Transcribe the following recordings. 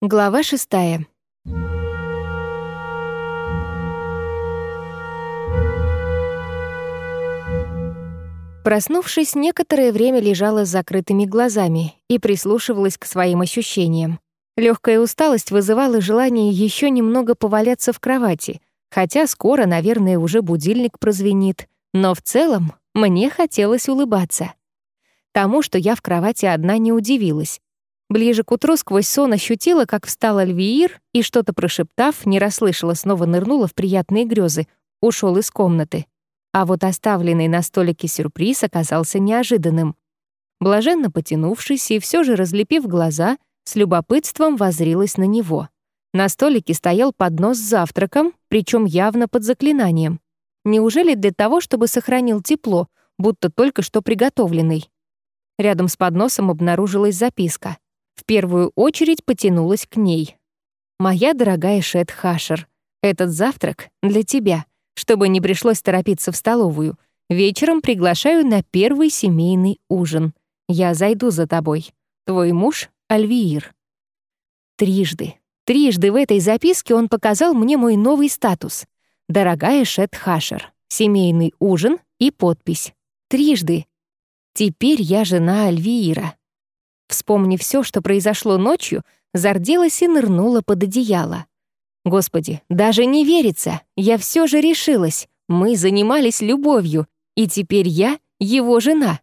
Глава шестая. Проснувшись, некоторое время лежала с закрытыми глазами и прислушивалась к своим ощущениям. Легкая усталость вызывала желание еще немного поваляться в кровати, хотя скоро, наверное, уже будильник прозвенит. Но в целом мне хотелось улыбаться. Тому, что я в кровати одна, не удивилась. Ближе к утру сквозь сон ощутила, как встал Альвиир и, что-то прошептав, не расслышала, снова нырнула в приятные грезы, ушел из комнаты. А вот оставленный на столике сюрприз оказался неожиданным. Блаженно потянувшись и все же разлепив глаза, с любопытством возрилась на него. На столике стоял поднос с завтраком, причем явно под заклинанием. Неужели для того, чтобы сохранил тепло, будто только что приготовленный? Рядом с подносом обнаружилась записка. В первую очередь потянулась к ней. «Моя дорогая Шет Хашер, этот завтрак для тебя чтобы не пришлось торопиться в столовую. Вечером приглашаю на первый семейный ужин. Я зайду за тобой. Твой муж — Альвиир». Трижды, трижды в этой записке он показал мне мой новый статус. «Дорогая Шет Хашер, семейный ужин и подпись. Трижды. Теперь я жена Альвиира». Вспомнив все, что произошло ночью, зарделась и нырнула под одеяло. Господи, даже не верится. Я все же решилась. Мы занимались любовью, и теперь я его жена.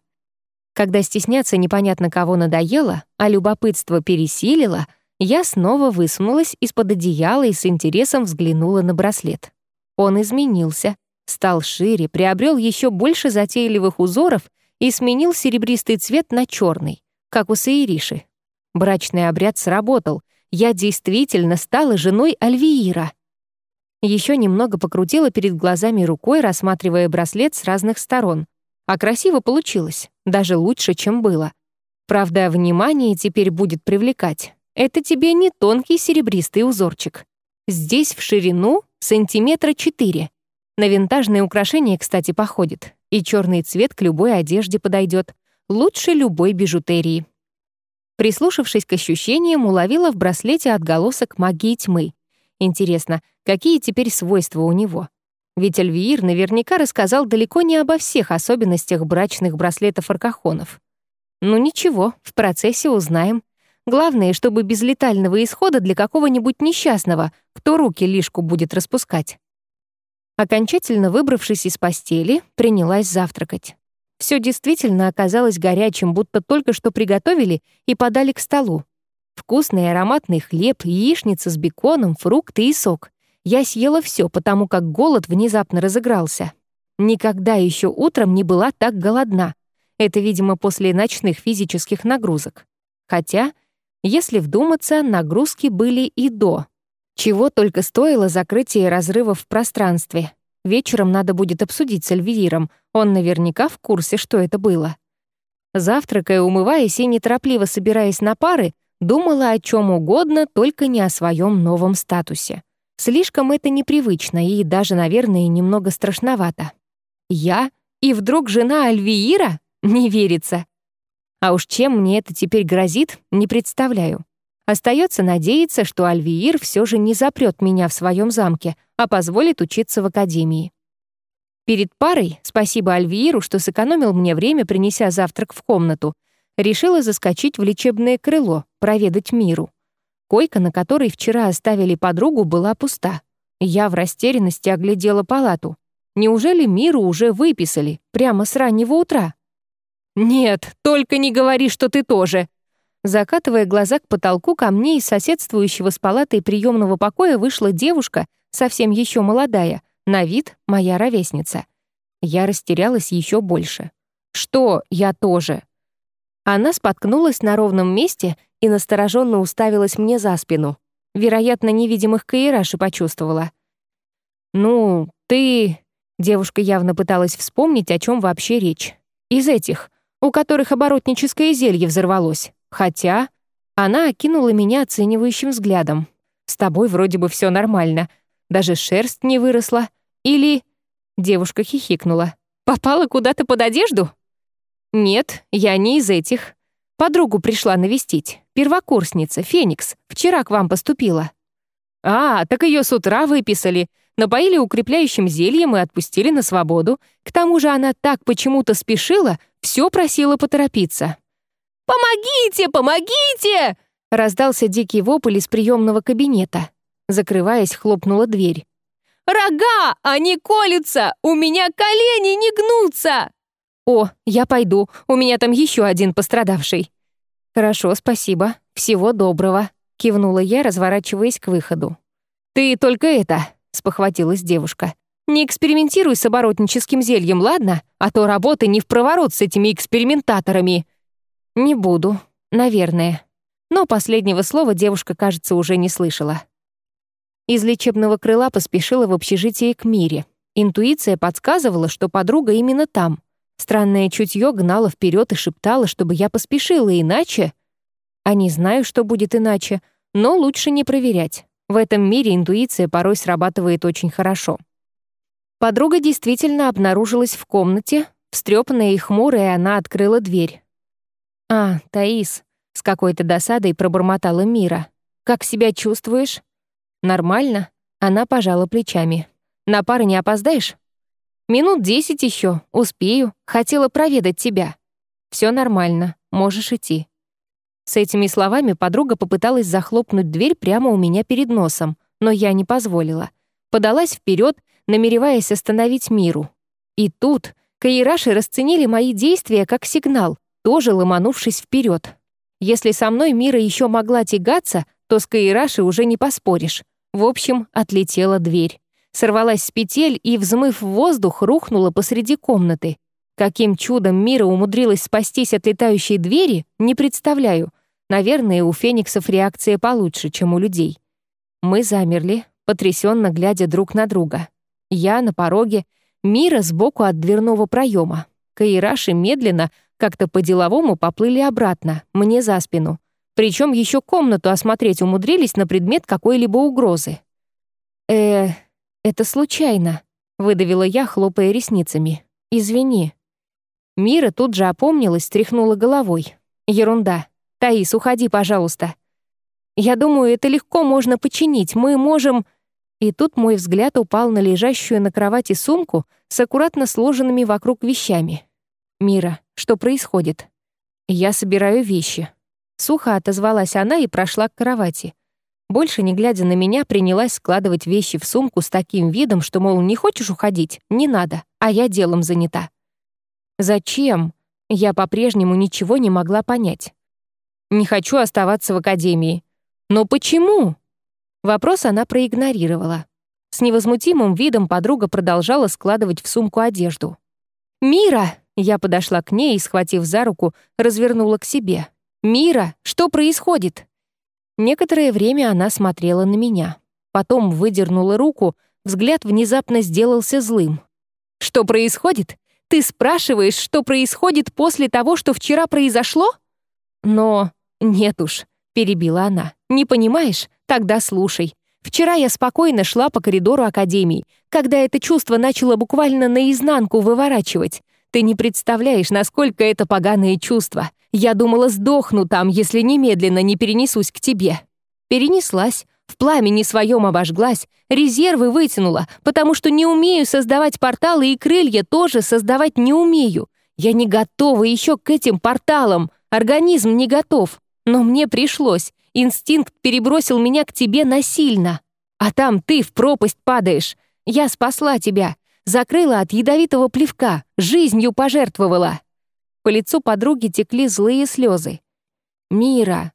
Когда стесняться непонятно кого надоело, а любопытство пересилило, я снова высунулась из-под одеяла и с интересом взглянула на браслет. Он изменился, стал шире, приобрел еще больше затейливых узоров и сменил серебристый цвет на черный, как у Саириши. Брачный обряд сработал, я действительно стала женой Альвиира. Еще немного покрутила перед глазами рукой, рассматривая браслет с разных сторон. А красиво получилось, даже лучше, чем было. Правда, внимание теперь будет привлекать. Это тебе не тонкий серебристый узорчик. Здесь в ширину сантиметра четыре. На винтажные украшения, кстати, походит. И черный цвет к любой одежде подойдет. Лучше любой бижутерии. Прислушавшись к ощущениям, уловила в браслете отголосок магии тьмы. Интересно, какие теперь свойства у него? Ведь Альвиир наверняка рассказал далеко не обо всех особенностях брачных браслетов аркахонов. Ну ничего, в процессе узнаем. Главное, чтобы без летального исхода для какого-нибудь несчастного, кто руки лишку будет распускать. Окончательно выбравшись из постели, принялась завтракать. Все действительно оказалось горячим, будто только что приготовили и подали к столу. Вкусный ароматный хлеб, яичница с беконом, фрукты и сок. Я съела все, потому как голод внезапно разыгрался. Никогда еще утром не была так голодна. Это, видимо, после ночных физических нагрузок. Хотя, если вдуматься, нагрузки были и до. Чего только стоило закрытие разрывов в пространстве. Вечером надо будет обсудить с Альвииром. Он наверняка в курсе, что это было. Завтракая, умываясь и неторопливо собираясь на пары, думала о чем угодно, только не о своем новом статусе. Слишком это непривычно и даже, наверное, немного страшновато. Я и вдруг жена Альвиира? Не верится. А уж чем мне это теперь грозит, не представляю. Остается надеяться, что Альвиир все же не запрет меня в своем замке, а позволит учиться в академии. Перед парой, спасибо Альвииру, что сэкономил мне время, принеся завтрак в комнату, решила заскочить в лечебное крыло, проведать миру. Койка, на которой вчера оставили подругу, была пуста. Я в растерянности оглядела палату. Неужели миру уже выписали, прямо с раннего утра? «Нет, только не говори, что ты тоже!» Закатывая глаза к потолку, ко мне из соседствующего с палатой приемного покоя вышла девушка, совсем еще молодая, на вид моя ровесница. Я растерялась еще больше. «Что я тоже?» Она споткнулась на ровном месте и настороженно уставилась мне за спину. Вероятно, невидимых каираши почувствовала. «Ну, ты...» Девушка явно пыталась вспомнить, о чем вообще речь. «Из этих, у которых оборотническое зелье взорвалось. Хотя она окинула меня оценивающим взглядом. «С тобой вроде бы все нормально. Даже шерсть не выросла. Или...» Девушка хихикнула. «Попала куда-то под одежду?» «Нет, я не из этих». Подругу пришла навестить. Первокурсница, Феникс, вчера к вам поступила». «А, так ее с утра выписали. Напоили укрепляющим зельем и отпустили на свободу. К тому же она так почему-то спешила, все просила поторопиться». «Помогите, помогите!» Раздался дикий вопль из приемного кабинета. Закрываясь, хлопнула дверь. «Рога! Они колются! У меня колени не гнутся!» «О, я пойду, у меня там еще один пострадавший». «Хорошо, спасибо. Всего доброго», — кивнула я, разворачиваясь к выходу. «Ты только это», — спохватилась девушка. «Не экспериментируй с оборотническим зельем, ладно? А то работы не в проворот с этими экспериментаторами». «Не буду, наверное». Но последнего слова девушка, кажется, уже не слышала. Из лечебного крыла поспешила в общежитие к Мире. Интуиция подсказывала, что подруга именно там. Странное чутье гнало вперед и шептало, чтобы я поспешила, иначе... А не знаю, что будет иначе, но лучше не проверять. В этом мире интуиция порой срабатывает очень хорошо. Подруга действительно обнаружилась в комнате, встрёпанная и хмурая, она открыла дверь. «А, Таис», — с какой-то досадой пробормотала Мира. «Как себя чувствуешь?» «Нормально», — она пожала плечами. «На пары не опоздаешь?» Минут десять еще, успею. Хотела проведать тебя. Все нормально, можешь идти». С этими словами подруга попыталась захлопнуть дверь прямо у меня перед носом, но я не позволила. Подалась вперед, намереваясь остановить миру. И тут Каираши расценили мои действия как сигнал, тоже ломанувшись вперед. Если со мной мира еще могла тягаться, то с Каираши уже не поспоришь. В общем, отлетела дверь сорвалась с петель и, взмыв в воздух, рухнула посреди комнаты. Каким чудом Мира умудрилась спастись от летающей двери, не представляю. Наверное, у фениксов реакция получше, чем у людей. Мы замерли, потрясенно глядя друг на друга. Я на пороге, Мира сбоку от дверного проема. Каираши медленно, как-то по-деловому поплыли обратно, мне за спину. Причем еще комнату осмотреть умудрились на предмет какой-либо угрозы. э «Это случайно», — выдавила я, хлопая ресницами. «Извини». Мира тут же опомнилась, тряхнула головой. «Ерунда. Таис, уходи, пожалуйста». «Я думаю, это легко можно починить. Мы можем...» И тут мой взгляд упал на лежащую на кровати сумку с аккуратно сложенными вокруг вещами. «Мира, что происходит?» «Я собираю вещи». Сухо отозвалась она и прошла к кровати. Больше не глядя на меня, принялась складывать вещи в сумку с таким видом, что, мол, не хочешь уходить? Не надо, а я делом занята. Зачем? Я по-прежнему ничего не могла понять. Не хочу оставаться в академии. Но почему? Вопрос она проигнорировала. С невозмутимым видом подруга продолжала складывать в сумку одежду. «Мира!» — я подошла к ней и, схватив за руку, развернула к себе. «Мира, что происходит?» Некоторое время она смотрела на меня. Потом выдернула руку, взгляд внезапно сделался злым. «Что происходит? Ты спрашиваешь, что происходит после того, что вчера произошло?» «Но... нет уж», — перебила она. «Не понимаешь? Тогда слушай. Вчера я спокойно шла по коридору Академии, когда это чувство начало буквально наизнанку выворачивать. Ты не представляешь, насколько это поганое чувство. Я думала, сдохну там, если немедленно не перенесусь к тебе. Перенеслась, в пламени своем обожглась, резервы вытянула, потому что не умею создавать порталы и крылья тоже создавать не умею. Я не готова еще к этим порталам, организм не готов. Но мне пришлось, инстинкт перебросил меня к тебе насильно. А там ты в пропасть падаешь. Я спасла тебя, закрыла от ядовитого плевка, жизнью пожертвовала. По лицу подруги текли злые слезы. «Мира!»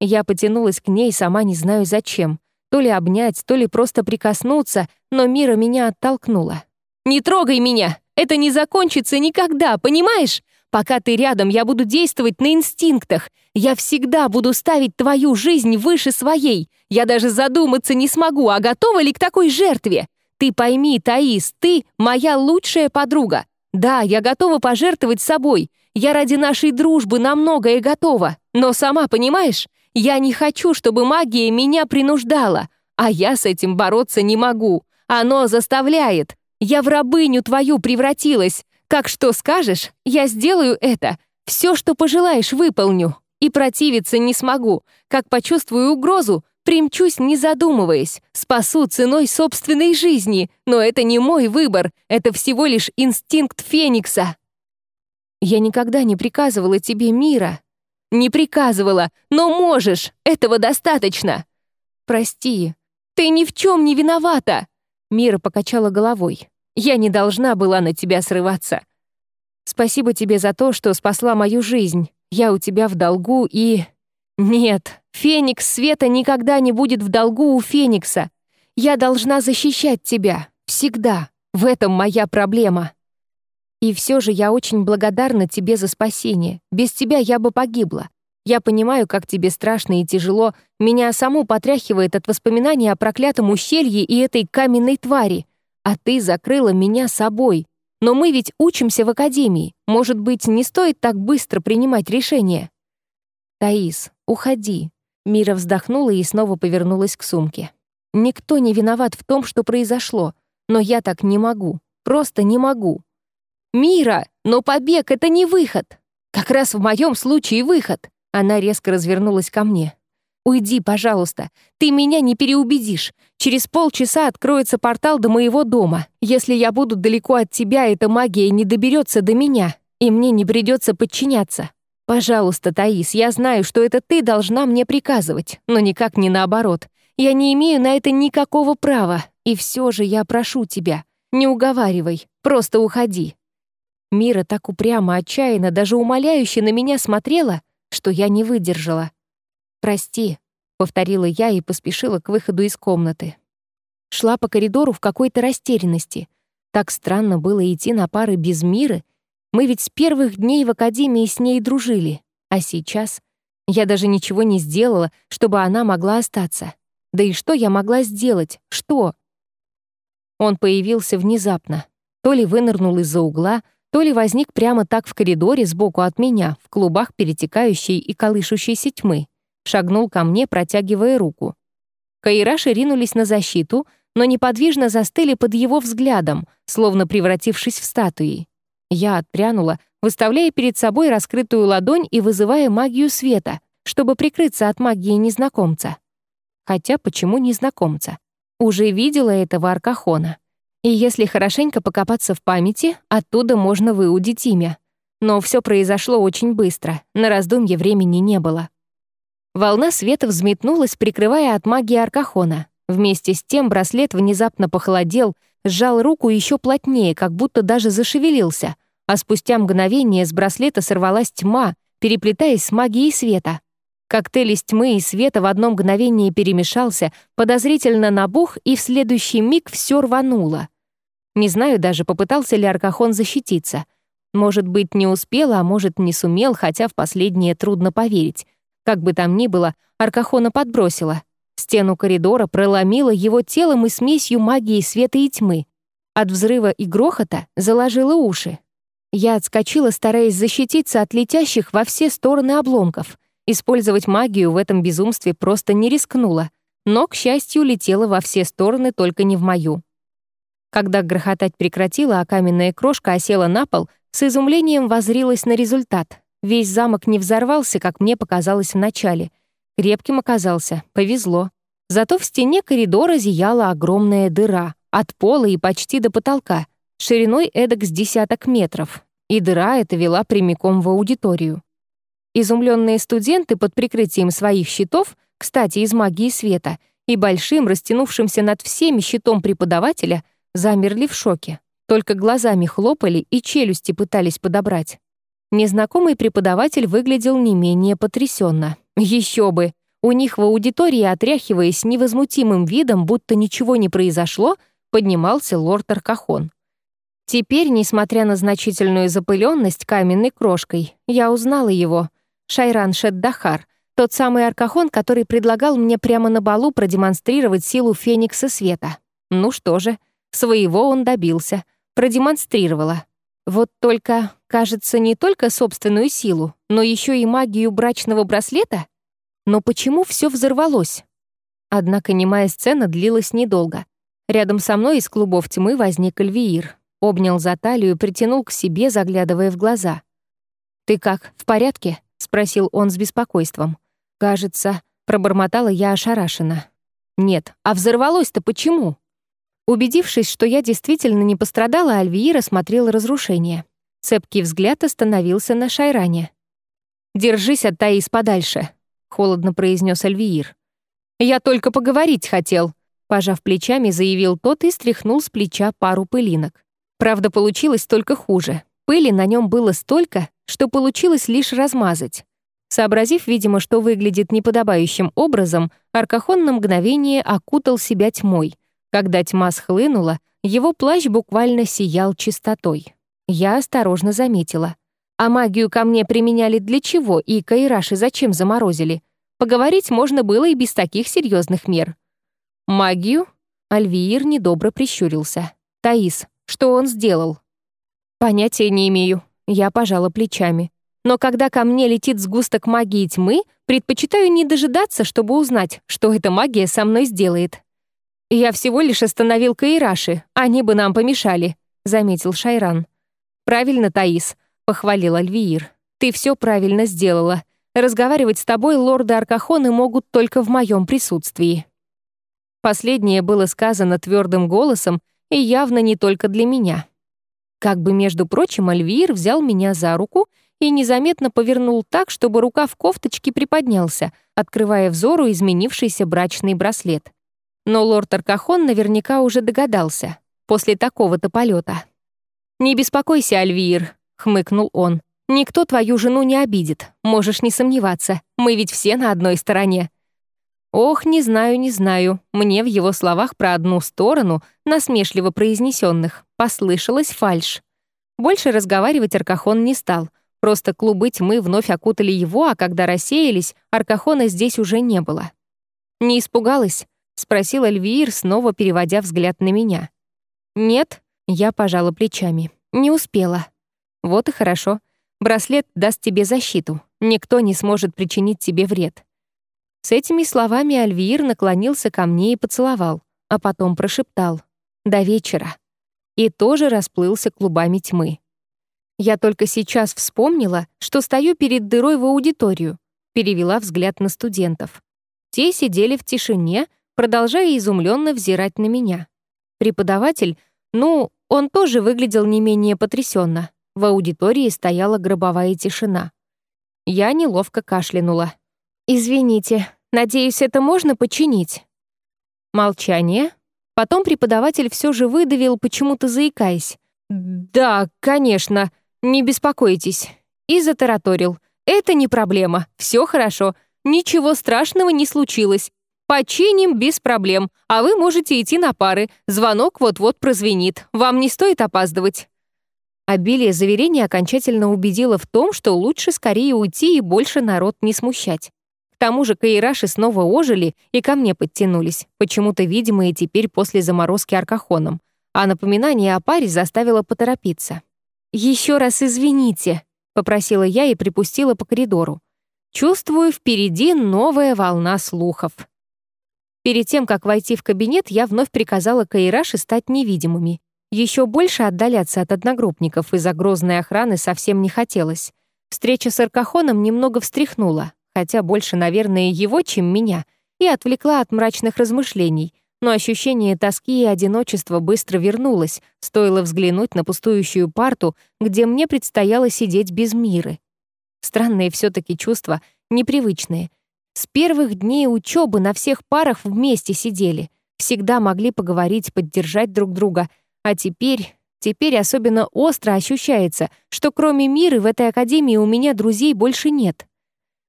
Я потянулась к ней, сама не знаю зачем. То ли обнять, то ли просто прикоснуться, но Мира меня оттолкнула. «Не трогай меня! Это не закончится никогда, понимаешь? Пока ты рядом, я буду действовать на инстинктах. Я всегда буду ставить твою жизнь выше своей. Я даже задуматься не смогу, а готова ли к такой жертве? Ты пойми, Таис, ты моя лучшая подруга. Да, я готова пожертвовать собой. Я ради нашей дружбы на многое готова, но сама понимаешь, я не хочу, чтобы магия меня принуждала, а я с этим бороться не могу. Оно заставляет. Я в рабыню твою превратилась. Как что скажешь, я сделаю это. Все, что пожелаешь, выполню. и противиться не смогу. Как почувствую угрозу, примчусь, не задумываясь, спасу ценой собственной жизни. Но это не мой выбор, это всего лишь инстинкт Феникса. Я никогда не приказывала тебе мира. Не приказывала, но можешь, этого достаточно. Прости, ты ни в чем не виновата. Мира покачала головой. Я не должна была на тебя срываться. Спасибо тебе за то, что спасла мою жизнь. Я у тебя в долгу и... Нет, Феникс Света никогда не будет в долгу у Феникса. Я должна защищать тебя. Всегда. В этом моя проблема. И все же я очень благодарна тебе за спасение. Без тебя я бы погибла. Я понимаю, как тебе страшно и тяжело. Меня саму потряхивает от воспоминаний о проклятом ущелье и этой каменной твари. А ты закрыла меня собой. Но мы ведь учимся в академии. Может быть, не стоит так быстро принимать решения? Таис, уходи. Мира вздохнула и снова повернулась к сумке. Никто не виноват в том, что произошло. Но я так не могу. Просто не могу. Мира, но побег — это не выход. Как раз в моем случае выход. Она резко развернулась ко мне. «Уйди, пожалуйста. Ты меня не переубедишь. Через полчаса откроется портал до моего дома. Если я буду далеко от тебя, эта магия не доберется до меня, и мне не придется подчиняться. Пожалуйста, Таис, я знаю, что это ты должна мне приказывать, но никак не наоборот. Я не имею на это никакого права, и все же я прошу тебя, не уговаривай, просто уходи». Мира так упрямо, отчаянно, даже умоляюще на меня смотрела, что я не выдержала. «Прости», — повторила я и поспешила к выходу из комнаты. Шла по коридору в какой-то растерянности. Так странно было идти на пары без Миры. Мы ведь с первых дней в академии с ней дружили. А сейчас я даже ничего не сделала, чтобы она могла остаться. Да и что я могла сделать? Что? Он появился внезапно. То ли вынырнул из-за угла, то ли возник прямо так в коридоре сбоку от меня, в клубах перетекающей и колышущейся тьмы шагнул ко мне, протягивая руку. Каираши ринулись на защиту, но неподвижно застыли под его взглядом, словно превратившись в статуи. Я отпрянула, выставляя перед собой раскрытую ладонь и вызывая магию света, чтобы прикрыться от магии незнакомца. Хотя почему незнакомца? Уже видела этого Аркахона. И если хорошенько покопаться в памяти, оттуда можно выудить имя. Но все произошло очень быстро, на раздумье времени не было. Волна света взметнулась, прикрывая от магии Аркахона. Вместе с тем браслет внезапно похолодел, сжал руку еще плотнее, как будто даже зашевелился, а спустя мгновение с браслета сорвалась тьма, переплетаясь с магией света. Коктейль из тьмы и света в одно мгновение перемешался, подозрительно набух, и в следующий миг все рвануло. Не знаю даже, попытался ли Аркахон защититься. Может быть, не успел, а может, не сумел, хотя в последнее трудно поверить. Как бы там ни было, Аркахона подбросила. Стену коридора проломила его телом и смесью магии света и тьмы. От взрыва и грохота заложила уши. Я отскочила, стараясь защититься от летящих во все стороны обломков. Использовать магию в этом безумстве просто не рискнула, но, к счастью, летела во все стороны, только не в мою. Когда грохотать прекратила, а каменная крошка осела на пол, с изумлением возрилась на результат. Весь замок не взорвался, как мне показалось вначале. Крепким оказался, повезло. Зато в стене коридора зияла огромная дыра, от пола и почти до потолка, шириной эдак с десяток метров. И дыра эта вела прямиком в аудиторию. Изумленные студенты под прикрытием своих щитов, кстати, из магии света, и большим, растянувшимся над всеми щитом преподавателя, замерли в шоке. Только глазами хлопали и челюсти пытались подобрать. Незнакомый преподаватель выглядел не менее потрясенно. Еще бы! У них в аудитории, отряхиваясь невозмутимым видом, будто ничего не произошло, поднимался лорд Аркахон. Теперь, несмотря на значительную запыленность каменной крошкой, я узнала его. Шайран Шеддахар, тот самый Аркахон, который предлагал мне прямо на балу продемонстрировать силу Феникса Света. Ну что же, своего он добился. Продемонстрировала. Вот только, кажется, не только собственную силу, но еще и магию брачного браслета? Но почему все взорвалось? Однако немая сцена длилась недолго. Рядом со мной из клубов тьмы возник Альвиир. Обнял за талию притянул к себе, заглядывая в глаза. «Ты как, в порядке?» — спросил он с беспокойством. «Кажется...» — пробормотала я ошарашенно. «Нет, а взорвалось-то почему?» Убедившись, что я действительно не пострадала, Альвиира смотрел разрушение. Цепкий взгляд остановился на Шайране. «Держись от Таис подальше», — холодно произнес Альвиир. «Я только поговорить хотел», — пожав плечами, заявил тот и стряхнул с плеча пару пылинок. Правда, получилось только хуже. Пыли на нем было столько, что получилось лишь размазать. Сообразив, видимо, что выглядит неподобающим образом, Аркахон на мгновение окутал себя тьмой — когда тьма схлынула, его плащ буквально сиял чистотой. Я осторожно заметила. А магию ко мне применяли для чего и Кайраши зачем заморозили? Поговорить можно было и без таких серьезных мер. Магию? Альвиир недобро прищурился. Таис, что он сделал? Понятия не имею. Я пожала плечами. Но когда ко мне летит сгусток магии тьмы, предпочитаю не дожидаться, чтобы узнать, что эта магия со мной сделает. «Я всего лишь остановил Каираши, они бы нам помешали», — заметил Шайран. «Правильно, Таис», — похвалил Альвиир. «Ты все правильно сделала. Разговаривать с тобой лорды Аркахоны могут только в моем присутствии». Последнее было сказано твердым голосом и явно не только для меня. Как бы, между прочим, Альвиир взял меня за руку и незаметно повернул так, чтобы рука в кофточке приподнялся, открывая взору изменившийся брачный браслет. Но лорд Аркахон наверняка уже догадался, после такого-то полета. «Не беспокойся, Альвир», — хмыкнул он. «Никто твою жену не обидит, можешь не сомневаться, мы ведь все на одной стороне». Ох, не знаю, не знаю, мне в его словах про одну сторону, насмешливо произнесенных, послышалась фальшь. Больше разговаривать Аркахон не стал, просто клубы тьмы вновь окутали его, а когда рассеялись, Аркахона здесь уже не было. Не испугалась, — спросил Эльвир, снова переводя взгляд на меня. «Нет», — я пожала плечами. «Не успела». «Вот и хорошо. Браслет даст тебе защиту. Никто не сможет причинить тебе вред». С этими словами Альвир наклонился ко мне и поцеловал, а потом прошептал «До вечера» и тоже расплылся клубами тьмы. Я только сейчас вспомнила, что стою перед дырой в аудиторию, перевела взгляд на студентов. Те сидели в тишине, продолжая изумленно взирать на меня. Преподаватель, ну, он тоже выглядел не менее потрясенно. В аудитории стояла гробовая тишина. Я неловко кашлянула. «Извините, надеюсь, это можно починить?» Молчание. Потом преподаватель все же выдавил, почему-то заикаясь. «Да, конечно, не беспокойтесь». И затараторил. «Это не проблема, все хорошо, ничего страшного не случилось. «Починим без проблем, а вы можете идти на пары. Звонок вот-вот прозвенит. Вам не стоит опаздывать». Обилие заверений окончательно убедило в том, что лучше скорее уйти и больше народ не смущать. К тому же каираши снова ожили и ко мне подтянулись, почему-то видимые теперь после заморозки аркахоном, а напоминание о паре заставило поторопиться. «Еще раз извините», — попросила я и припустила по коридору. Чувствую, впереди новая волна слухов. Перед тем, как войти в кабинет, я вновь приказала Каираши стать невидимыми. Еще больше отдаляться от одногруппников из-за грозной охраны совсем не хотелось. Встреча с Аркахоном немного встряхнула, хотя больше, наверное, его, чем меня, и отвлекла от мрачных размышлений, но ощущение тоски и одиночества быстро вернулось, стоило взглянуть на пустующую парту, где мне предстояло сидеть без миры. Странные все таки чувства, непривычные — с первых дней учебы на всех парах вместе сидели, всегда могли поговорить, поддержать друг друга. А теперь, теперь особенно остро ощущается, что кроме Миры в этой академии у меня друзей больше нет.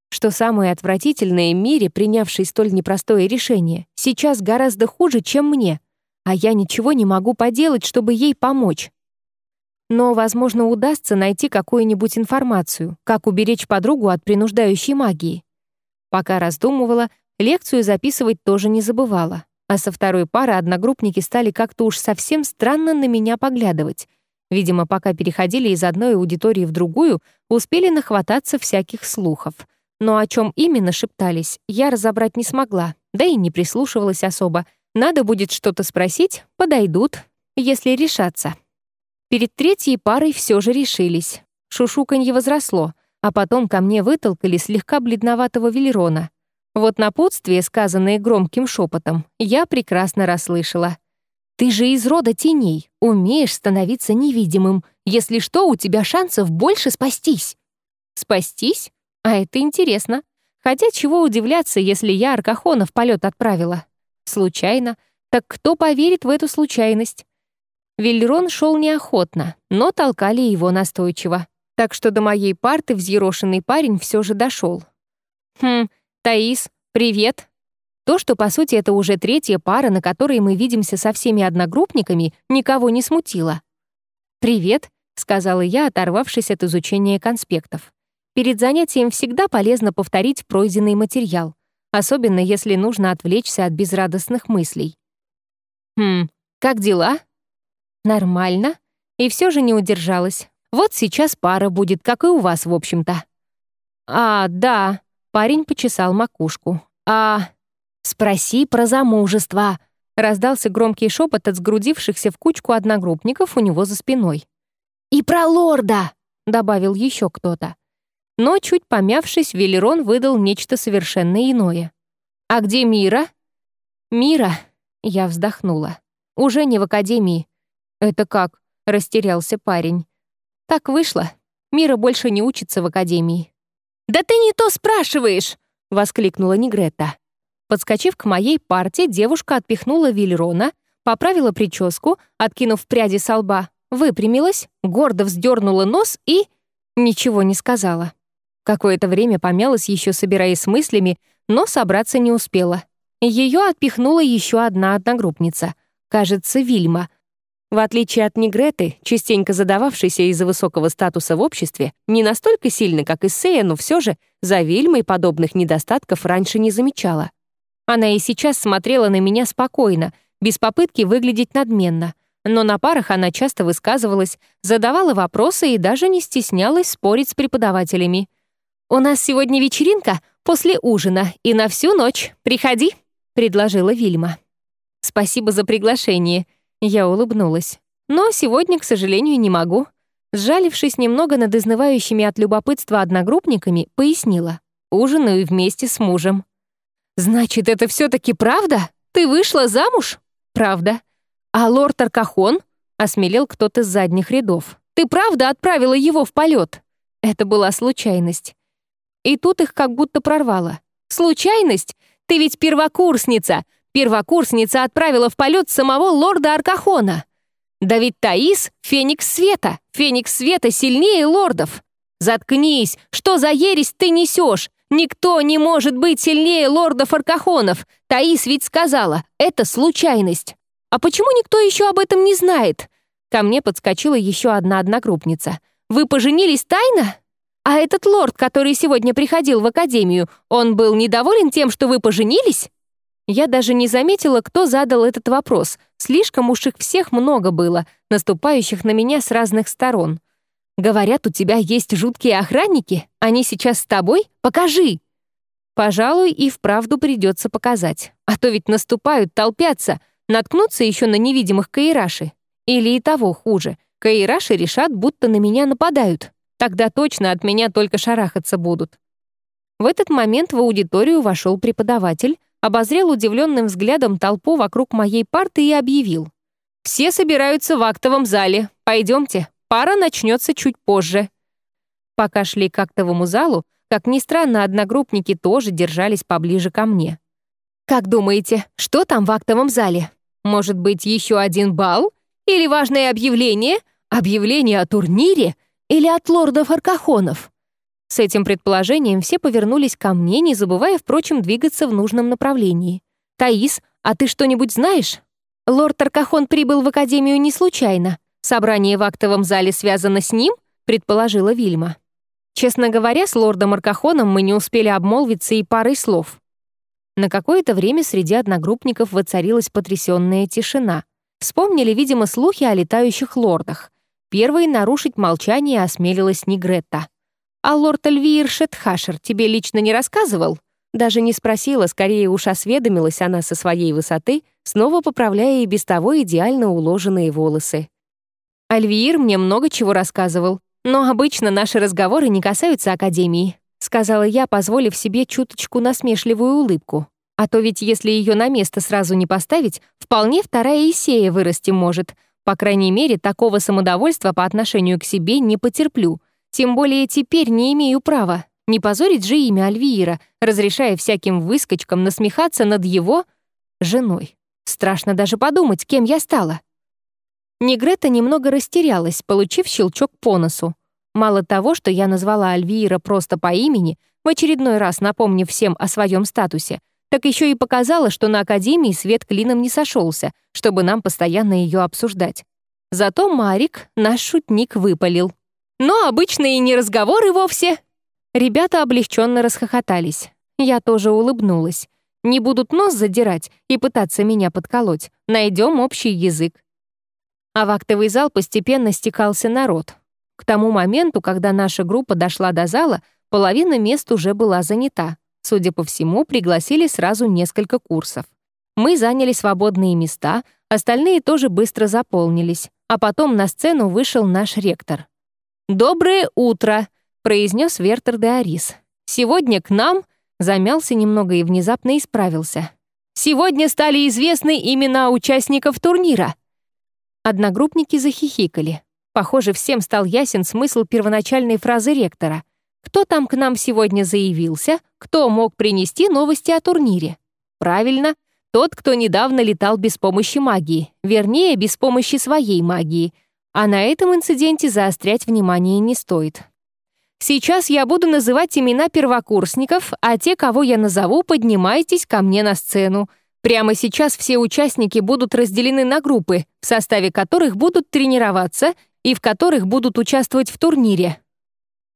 Что самое отвратительное, Мире, принявшей столь непростое решение, сейчас гораздо хуже, чем мне, а я ничего не могу поделать, чтобы ей помочь. Но, возможно, удастся найти какую-нибудь информацию, как уберечь подругу от принуждающей магии. Пока раздумывала, лекцию записывать тоже не забывала. А со второй пары одногруппники стали как-то уж совсем странно на меня поглядывать. Видимо, пока переходили из одной аудитории в другую, успели нахвататься всяких слухов. Но о чем именно шептались, я разобрать не смогла, да и не прислушивалась особо. Надо будет что-то спросить, подойдут, если решаться. Перед третьей парой все же решились. Шушуканье возросло — а потом ко мне вытолкали слегка бледноватого Велерона. Вот напутствие, сказанное громким шепотом, я прекрасно расслышала. «Ты же из рода теней, умеешь становиться невидимым. Если что, у тебя шансов больше спастись». «Спастись? А это интересно. Хотя чего удивляться, если я Аркахона в полет отправила? Случайно. Так кто поверит в эту случайность? Вильрон шел неохотно, но толкали его настойчиво. Так что до моей парты взъерошенный парень все же дошел. «Хм, Таис, привет!» То, что, по сути, это уже третья пара, на которой мы видимся со всеми одногруппниками, никого не смутило. «Привет», — сказала я, оторвавшись от изучения конспектов. Перед занятием всегда полезно повторить пройденный материал, особенно если нужно отвлечься от безрадостных мыслей. «Хм, как дела?» «Нормально». И все же не удержалась. Вот сейчас пара будет, как и у вас, в общем-то. «А, да», — парень почесал макушку. «А, спроси про замужество», — раздался громкий шепот от сгрудившихся в кучку одногруппников у него за спиной. «И про лорда», — добавил еще кто-то. Но, чуть помявшись, Велерон выдал нечто совершенно иное. «А где Мира?» «Мира?» — я вздохнула. «Уже не в академии». «Это как?» — растерялся парень. «Так вышло. Мира больше не учится в академии». «Да ты не то спрашиваешь!» — воскликнула Негретта. Подскочив к моей парте, девушка отпихнула Вильрона, поправила прическу, откинув пряди со лба, выпрямилась, гордо вздернула нос и... ничего не сказала. Какое-то время помялась, еще собираясь с мыслями, но собраться не успела. Ее отпихнула еще одна одногруппница. Кажется, Вильма. В отличие от Негреты, частенько задававшейся из-за высокого статуса в обществе, не настолько сильно, как Иссея, но все же за Вильмой подобных недостатков раньше не замечала. Она и сейчас смотрела на меня спокойно, без попытки выглядеть надменно. Но на парах она часто высказывалась, задавала вопросы и даже не стеснялась спорить с преподавателями. «У нас сегодня вечеринка после ужина и на всю ночь. Приходи», — предложила Вильма. «Спасибо за приглашение», — я улыбнулась. «Но сегодня, к сожалению, не могу». Сжалившись немного над изнывающими от любопытства одногруппниками, пояснила. «Ужинаю вместе с мужем». «Значит, это все таки правда? Ты вышла замуж?» «Правда». «А лорд Аркахон?» — осмелел кто-то с задних рядов. «Ты правда отправила его в полет? Это была случайность. И тут их как будто прорвало. «Случайность? Ты ведь первокурсница! Первокурсница отправила в полет самого лорда Аркахона!» «Да ведь Таис — феникс света! Феникс света сильнее лордов!» «Заткнись! Что за ересь ты несешь? Никто не может быть сильнее лордов Аркахонов! Таис ведь сказала, это случайность!» «А почему никто еще об этом не знает?» Ко мне подскочила еще одна одногруппница. «Вы поженились тайно?» «А этот лорд, который сегодня приходил в академию, он был недоволен тем, что вы поженились?» Я даже не заметила, кто задал этот вопрос. Слишком уж их всех много было, наступающих на меня с разных сторон. «Говорят, у тебя есть жуткие охранники? Они сейчас с тобой? Покажи!» Пожалуй, и вправду придется показать. А то ведь наступают, толпятся, наткнутся еще на невидимых каираши. Или и того хуже. Каираши решат, будто на меня нападают. Тогда точно от меня только шарахаться будут. В этот момент в аудиторию вошел преподаватель, обозрел удивленным взглядом толпу вокруг моей парты и объявил. «Все собираются в актовом зале. Пойдемте, пара начнется чуть позже». Пока шли к актовому залу, как ни странно, одногруппники тоже держались поближе ко мне. «Как думаете, что там в актовом зале? Может быть, еще один бал? Или важное объявление? Объявление о турнире? Или от лордов Аркахонов? С этим предположением все повернулись ко мне, не забывая, впрочем, двигаться в нужном направлении. «Таис, а ты что-нибудь знаешь?» «Лорд Аркахон прибыл в Академию не случайно. Собрание в актовом зале связано с ним?» — предположила Вильма. Честно говоря, с лордом Аркахоном мы не успели обмолвиться и парой слов. На какое-то время среди одногруппников воцарилась потрясённая тишина. Вспомнили, видимо, слухи о летающих лордах. Первой нарушить молчание осмелилась Негретта. «А лорд Эльвир Шетхашер тебе лично не рассказывал?» Даже не спросила, скорее уж осведомилась она со своей высоты, снова поправляя и без того идеально уложенные волосы. «Альвиир мне много чего рассказывал. «Но обычно наши разговоры не касаются Академии», сказала я, позволив себе чуточку насмешливую улыбку. А то ведь если ее на место сразу не поставить, вполне вторая Исея вырасти может. По крайней мере, такого самодовольства по отношению к себе не потерплю. Тем более теперь не имею права. Не позорить же имя Альвиира, разрешая всяким выскочкам насмехаться над его женой. Страшно даже подумать, кем я стала. Негрета немного растерялась, получив щелчок по носу. Мало того, что я назвала Альвиира просто по имени, в очередной раз напомнив всем о своем статусе, так еще и показала, что на Академии свет клином не сошелся, чтобы нам постоянно ее обсуждать. Зато Марик, наш шутник, выпалил. «Но обычно и не разговоры вовсе!» Ребята облегченно расхохотались. Я тоже улыбнулась. Не будут нос задирать и пытаться меня подколоть. Найдем общий язык. А в актовый зал постепенно стекался народ. К тому моменту, когда наша группа дошла до зала, половина мест уже была занята. Судя по всему, пригласили сразу несколько курсов. Мы заняли свободные места, остальные тоже быстро заполнились, а потом на сцену вышел наш ректор. «Доброе утро!» — произнес Вертер де Арис. «Сегодня к нам...» — замялся немного и внезапно исправился. «Сегодня стали известны имена участников турнира». Одногруппники захихикали. Похоже, всем стал ясен смысл первоначальной фразы ректора — кто там к нам сегодня заявился? Кто мог принести новости о турнире? Правильно, тот, кто недавно летал без помощи магии, вернее, без помощи своей магии. А на этом инциденте заострять внимание не стоит. Сейчас я буду называть имена первокурсников, а те, кого я назову, поднимайтесь ко мне на сцену. Прямо сейчас все участники будут разделены на группы, в составе которых будут тренироваться и в которых будут участвовать в турнире.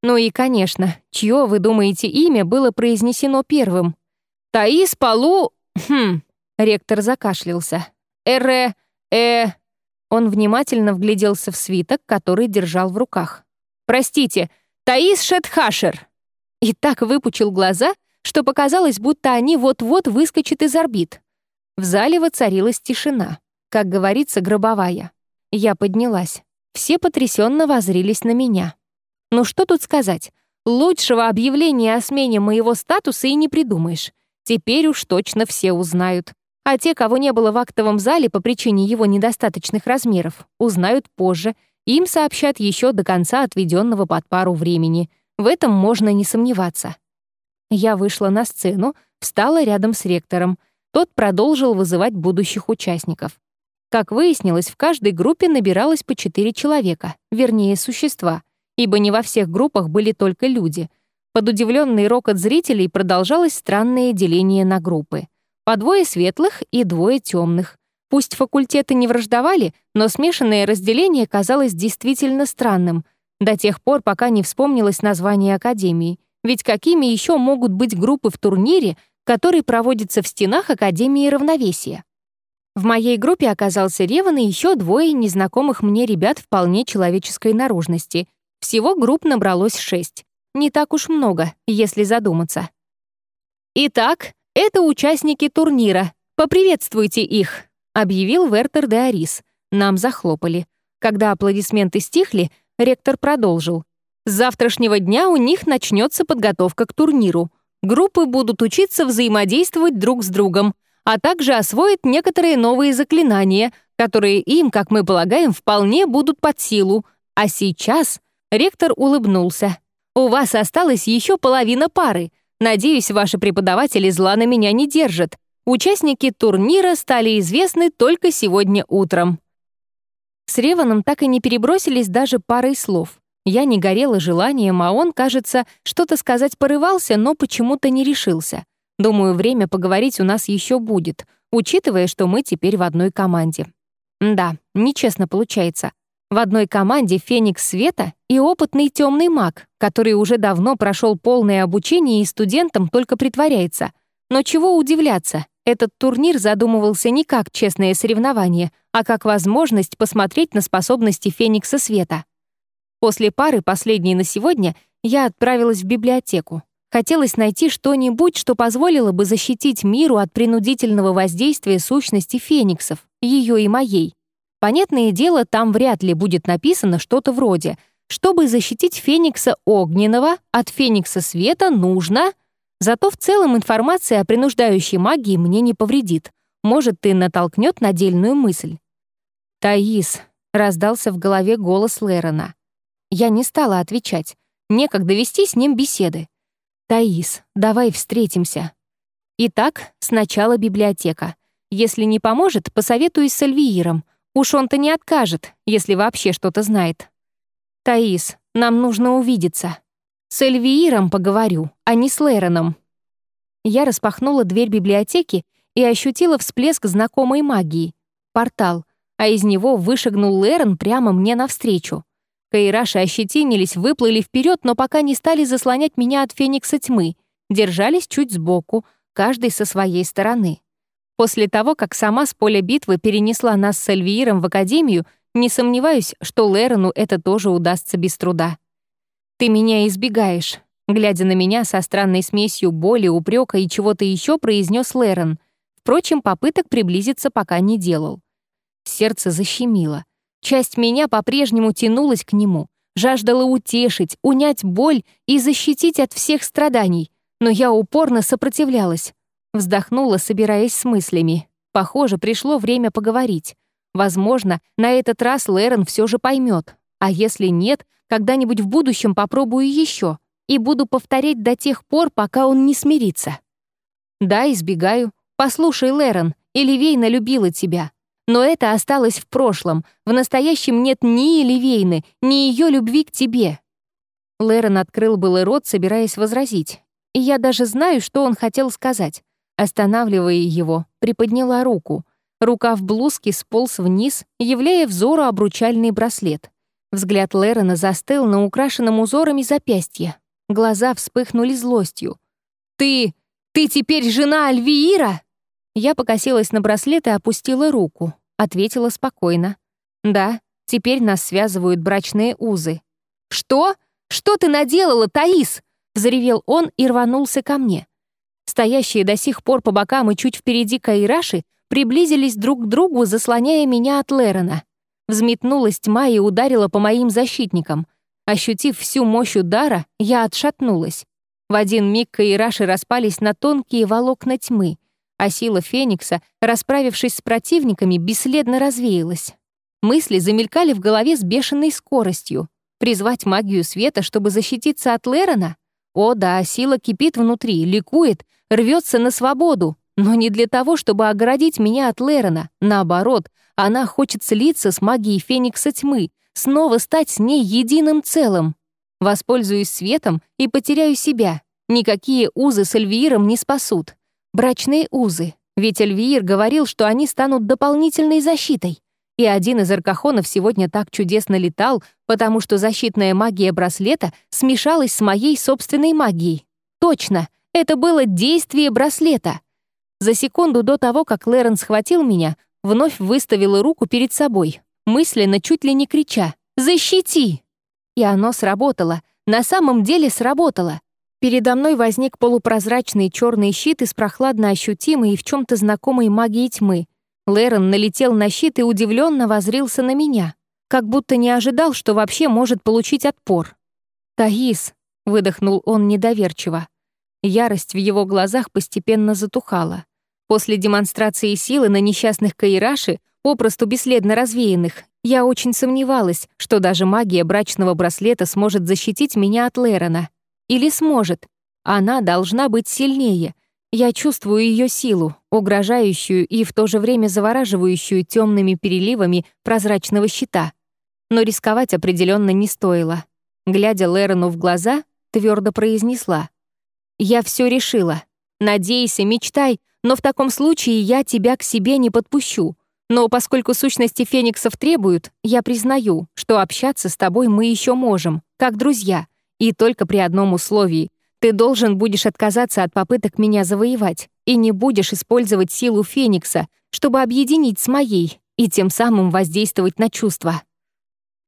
Ну и, конечно, чье, вы думаете, имя было произнесено первым? Таис Палу... Хм... Ректор закашлялся. Эре... Э... Он внимательно вгляделся в свиток, который держал в руках. «Простите, Таис Шетхашер!» И так выпучил глаза, что показалось, будто они вот-вот выскочат из орбит. В зале воцарилась тишина, как говорится, гробовая. Я поднялась. Все потрясенно возрились на меня. Ну что тут сказать? Лучшего объявления о смене моего статуса и не придумаешь. Теперь уж точно все узнают. А те, кого не было в актовом зале по причине его недостаточных размеров, узнают позже. Им сообщат еще до конца отведенного под пару времени. В этом можно не сомневаться. Я вышла на сцену, встала рядом с ректором. Тот продолжил вызывать будущих участников. Как выяснилось, в каждой группе набиралось по четыре человека, вернее, существа — ибо не во всех группах были только люди. Под удивленный рокот зрителей продолжалось странное деление на группы. По двое светлых и двое темных. Пусть факультеты не враждовали, но смешанное разделение казалось действительно странным, до тех пор, пока не вспомнилось название Академии. Ведь какими еще могут быть группы в турнире, который проводится в стенах Академии Равновесия? В моей группе оказался Реван и еще двое незнакомых мне ребят вполне человеческой наружности — всего групп набралось шесть. Не так уж много, если задуматься. «Итак, это участники турнира. Поприветствуйте их», — объявил Вертер де Арис. Нам захлопали. Когда аплодисменты стихли, ректор продолжил. «С завтрашнего дня у них начнется подготовка к турниру. Группы будут учиться взаимодействовать друг с другом, а также освоить некоторые новые заклинания, которые им, как мы полагаем, вполне будут под силу. А сейчас Ректор улыбнулся. «У вас осталась еще половина пары. Надеюсь, ваши преподаватели зла на меня не держат. Участники турнира стали известны только сегодня утром». С Реваном так и не перебросились даже парой слов. Я не горела желанием, а он, кажется, что-то сказать порывался, но почему-то не решился. Думаю, время поговорить у нас еще будет, учитывая, что мы теперь в одной команде. Да, нечестно получается. В одной команде Феникс Света и опытный темный маг, который уже давно прошел полное обучение и студентам только притворяется. Но чего удивляться, этот турнир задумывался не как честное соревнование, а как возможность посмотреть на способности Феникса Света. После пары, последней на сегодня, я отправилась в библиотеку. Хотелось найти что-нибудь, что позволило бы защитить миру от принудительного воздействия сущности фениксов, ее и моей. Понятное дело, там вряд ли будет написано что-то вроде Чтобы защитить Феникса Огненного от Феникса Света нужно... Зато в целом информация о принуждающей магии мне не повредит. Может, ты натолкнет на дельную мысль. «Таис», — раздался в голове голос Лерона. Я не стала отвечать. Некогда вести с ним беседы. «Таис, давай встретимся». Итак, сначала библиотека. Если не поможет, посоветуюсь с Альвииром. Уж он-то не откажет, если вообще что-то знает. «Таис, нам нужно увидеться. С Эльвииром поговорю, а не с Лэроном». Я распахнула дверь библиотеки и ощутила всплеск знакомой магии. Портал, а из него вышагнул Лэрон прямо мне навстречу. Каираши ощетинились, выплыли вперед, но пока не стали заслонять меня от Феникса Тьмы. Держались чуть сбоку, каждый со своей стороны. После того, как сама с поля битвы перенесла нас с Эльвииром в Академию, не сомневаюсь, что Лерону это тоже удастся без труда. «Ты меня избегаешь», — глядя на меня со странной смесью боли, упрека и чего-то еще, произнес Лерон. Впрочем, попыток приблизиться пока не делал. Сердце защемило. Часть меня по-прежнему тянулась к нему, жаждала утешить, унять боль и защитить от всех страданий, но я упорно сопротивлялась. Вздохнула, собираясь с мыслями. Похоже, пришло время поговорить. Возможно, на этот раз Лэрон все же поймет. А если нет, когда-нибудь в будущем попробую еще и буду повторять до тех пор, пока он не смирится. Да, избегаю. Послушай, Лэрон, Эливейна любила тебя. Но это осталось в прошлом. В настоящем нет ни Эливейны, ни ее любви к тебе. Лэрон открыл было рот, собираясь возразить. И я даже знаю, что он хотел сказать. Останавливая его, приподняла руку. Рука в блузке сполз вниз, являя взору обручальный браслет. Взгляд Лерона застыл на украшенном узорами запястье. Глаза вспыхнули злостью. «Ты... ты теперь жена Альвиира?» Я покосилась на браслет и опустила руку. Ответила спокойно. «Да, теперь нас связывают брачные узы». «Что? Что ты наделала, Таис?» Взревел он и рванулся ко мне. Стоящие до сих пор по бокам и чуть впереди Каираши приблизились друг к другу, заслоняя меня от Лерона. Взметнулась тьма и ударила по моим защитникам. Ощутив всю мощь удара, я отшатнулась. В один миг Каираши распались на тонкие волокна тьмы, а сила Феникса, расправившись с противниками, бесследно развеялась. Мысли замелькали в голове с бешеной скоростью. Призвать магию света, чтобы защититься от Лерона? О да, сила кипит внутри, ликует, рвется на свободу, но не для того, чтобы оградить меня от Лерона. Наоборот, она хочет слиться с магией Феникса Тьмы, снова стать с ней единым целым. Воспользуюсь светом и потеряю себя. Никакие узы с Эльвииром не спасут. Брачные узы. Ведь Эльвиир говорил, что они станут дополнительной защитой. И один из аркахонов сегодня так чудесно летал, потому что защитная магия браслета смешалась с моей собственной магией. Точно, это было действие браслета. За секунду до того, как Лерен схватил меня, вновь выставила руку перед собой, мысленно чуть ли не крича «Защити!». И оно сработало, на самом деле сработало. Передо мной возник полупрозрачный черный щит из прохладно ощутимой и в чем то знакомой магии тьмы. Лерон налетел на щит и удивленно возрился на меня, как будто не ожидал, что вообще может получить отпор. «Таис», — выдохнул он недоверчиво. Ярость в его глазах постепенно затухала. После демонстрации силы на несчастных Каираши, попросту бесследно развеянных, я очень сомневалась, что даже магия брачного браслета сможет защитить меня от Лерона. Или сможет. Она должна быть сильнее. Я чувствую ее силу, угрожающую и в то же время завораживающую темными переливами прозрачного щита. Но рисковать определенно не стоило. Глядя Лерону в глаза, твердо произнесла. «Я все решила. Надейся, мечтай, но в таком случае я тебя к себе не подпущу. Но поскольку сущности фениксов требуют, я признаю, что общаться с тобой мы еще можем, как друзья, и только при одном условии. Ты должен будешь отказаться от попыток меня завоевать и не будешь использовать силу феникса, чтобы объединить с моей и тем самым воздействовать на чувства».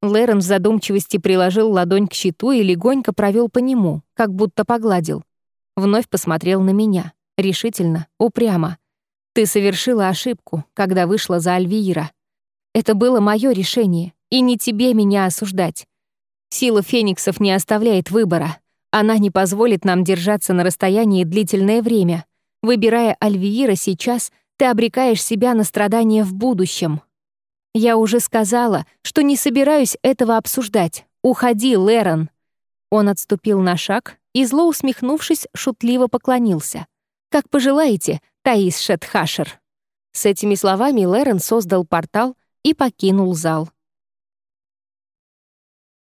Лерон в задумчивости приложил ладонь к щиту и легонько провел по нему, как будто погладил. Вновь посмотрел на меня решительно, упрямо. Ты совершила ошибку, когда вышла за Альвиира. Это было мое решение, и не тебе меня осуждать. Сила фениксов не оставляет выбора. Она не позволит нам держаться на расстоянии длительное время. Выбирая Альвиира сейчас, ты обрекаешь себя на страдания в будущем. Я уже сказала, что не собираюсь этого обсуждать. Уходи, Лерон. Он отступил на шаг и, зло усмехнувшись, шутливо поклонился. «Как пожелаете, Таис Шетхашер». С этими словами Лерон создал портал и покинул зал.